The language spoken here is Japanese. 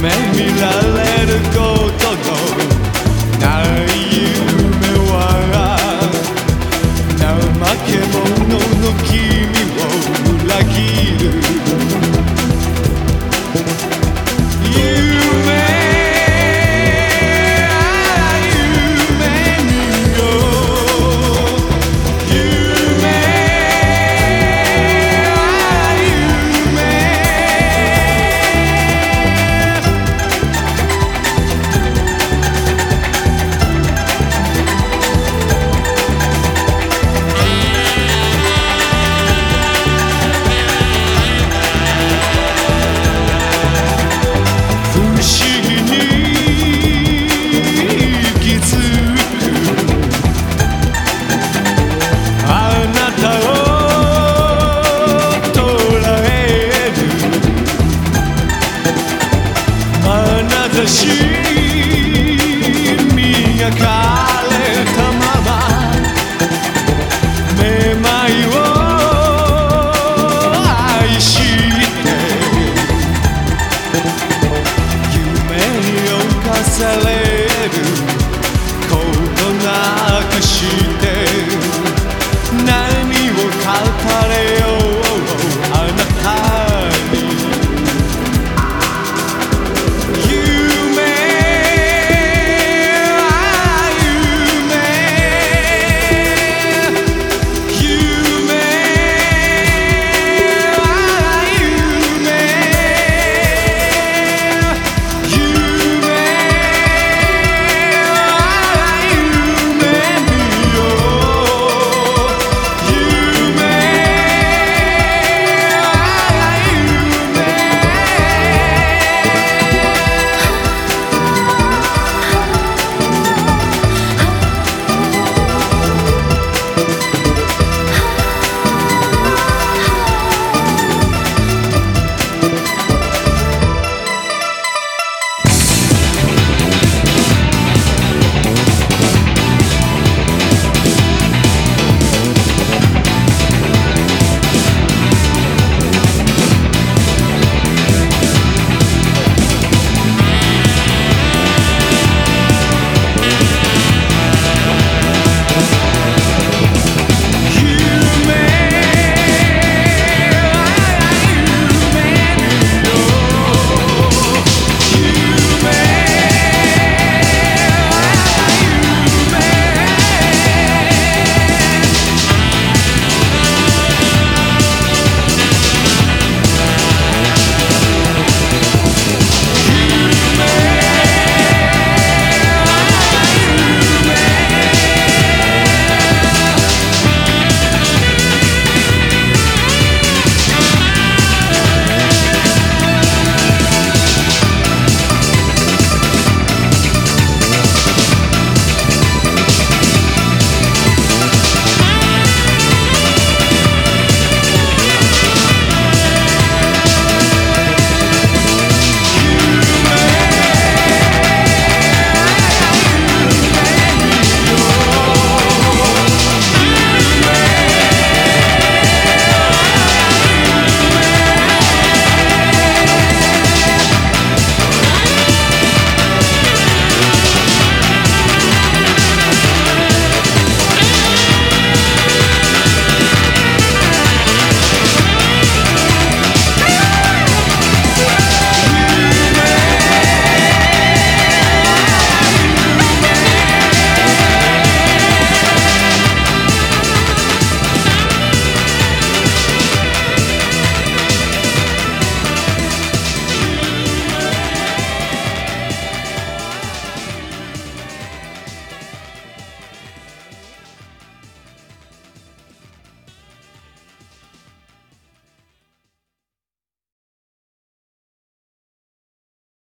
夢見られることのない夢は怠け者の気 proteger minha casa.